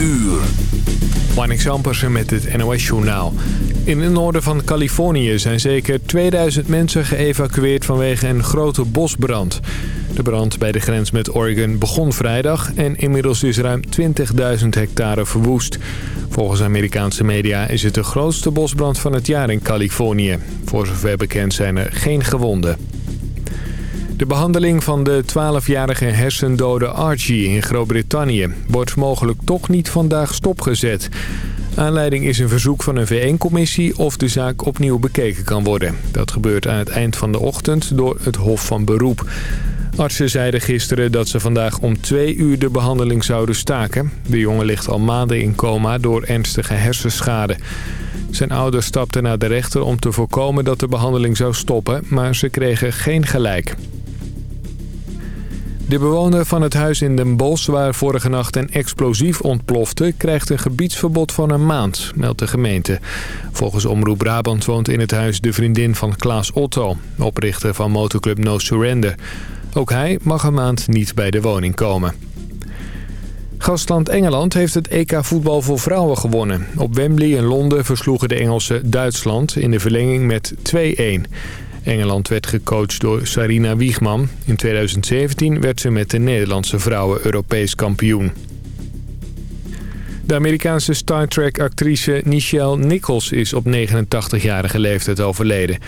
uur. Marnix Ampersen met het NOS-journaal. In het noorden van Californië zijn zeker 2000 mensen geëvacueerd vanwege een grote bosbrand. De brand bij de grens met Oregon begon vrijdag en inmiddels is ruim 20.000 hectare verwoest. Volgens Amerikaanse media is het de grootste bosbrand van het jaar in Californië. Voor zover bekend zijn er geen gewonden. De behandeling van de 12-jarige hersendode Archie in Groot-Brittannië... wordt mogelijk toch niet vandaag stopgezet. Aanleiding is een verzoek van een VN-commissie of de zaak opnieuw bekeken kan worden. Dat gebeurt aan het eind van de ochtend door het Hof van Beroep. Artsen zeiden gisteren dat ze vandaag om twee uur de behandeling zouden staken. De jongen ligt al maanden in coma door ernstige hersenschade. Zijn ouders stapten naar de rechter om te voorkomen dat de behandeling zou stoppen, maar ze kregen geen gelijk. De bewoner van het huis in Den Bosch, waar vorige nacht een explosief ontplofte... krijgt een gebiedsverbod van een maand, meldt de gemeente. Volgens Omroep Brabant woont in het huis de vriendin van Klaas Otto... oprichter van motorclub No Surrender. Ook hij mag een maand niet bij de woning komen. Gastland Engeland heeft het EK voetbal voor vrouwen gewonnen. Op Wembley in Londen versloegen de Engelsen Duitsland in de verlenging met 2-1... Engeland werd gecoacht door Sarina Wiegman. In 2017 werd ze met de Nederlandse vrouwen Europees kampioen. De Amerikaanse Star Trek-actrice Nichelle Nichols is op 89-jarige leeftijd overleden.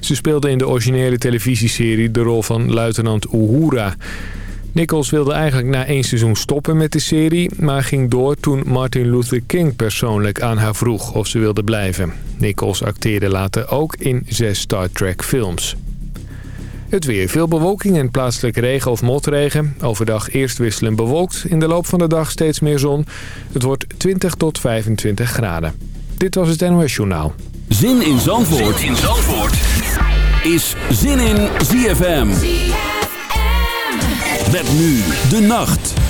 Ze speelde in de originele televisieserie de rol van luitenant Uhura. Nichols wilde eigenlijk na één seizoen stoppen met de serie... maar ging door toen Martin Luther King persoonlijk aan haar vroeg of ze wilde blijven. Nichols acteerde later ook in zes Star Trek films. Het weer. Veel bewolking en plaatselijk regen of motregen. Overdag eerst wisselend bewolkt. In de loop van de dag steeds meer zon. Het wordt 20 tot 25 graden. Dit was het NOS Journaal. Zin in Zandvoort, zin in Zandvoort. is Zin in ZFM. Met nu de nacht.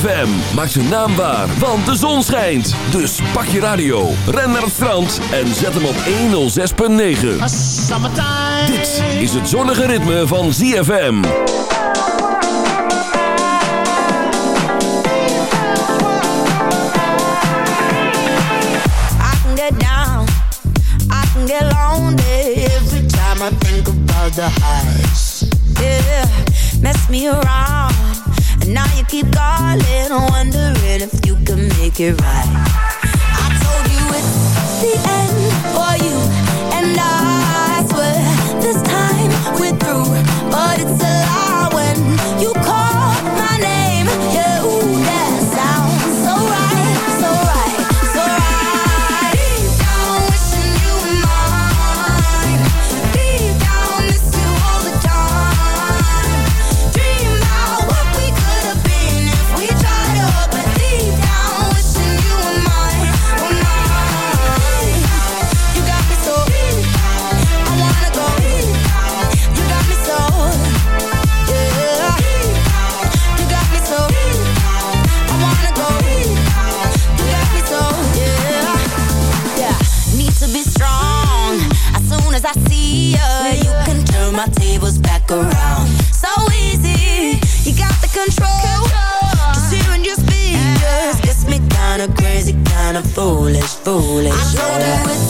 Maak zijn naam waar, want de zon schijnt. Dus pak je radio, ren naar het strand en zet hem op 106.9. Dit is het zonnige ritme van ZFM. I can get down, I can get lonely every time I think about the heights. Yeah, mess me around. Now you keep calling, wondering if you can make it right. I told you it's the end for you and I swear this time we're through, but it's a lie when you control. Just hearing your speakers gets me kinda crazy, kinda foolish, foolish. I told you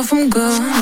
I'm gone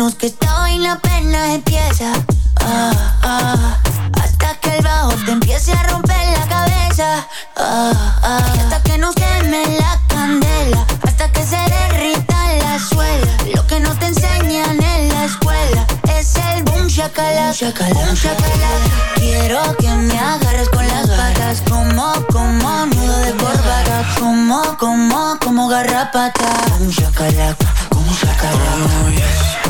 manos que esta vaina apenas empieza. Ah, ah, hasta que el bajo te empiece a romper la cabeza. Ah, hasta que nos queme la candela, hasta que se derrita la suela. Lo que no te enseñan en la escuela es el boom shakalaka, boom shakalaka. Quiero que me agarres con las patas, como, como nudo de corbata, como, como, como garrapata. Boom shakalaka, boom. Oh.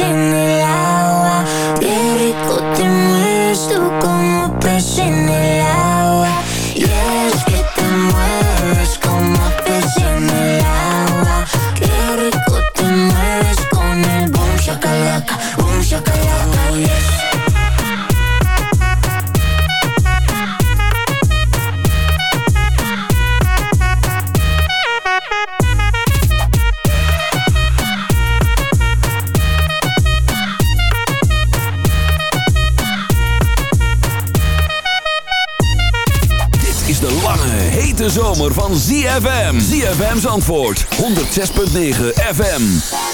En el agua Qué rico te como ZFM's antwoord, 106.9 FM.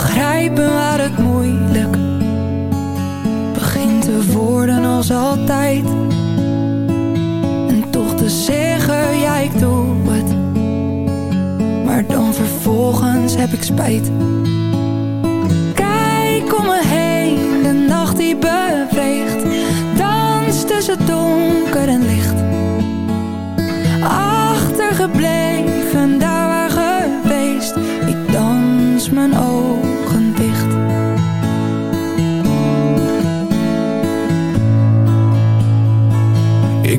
begrijpen waar het moeilijk begint te worden als altijd. En toch te zeggen, ja ik doe het. Maar dan vervolgens heb ik spijt. Kijk om me heen, de nacht die beweegt. Danst tussen donker en licht. Achtergebleven, daar waar geweest. Ik dans mijn ogen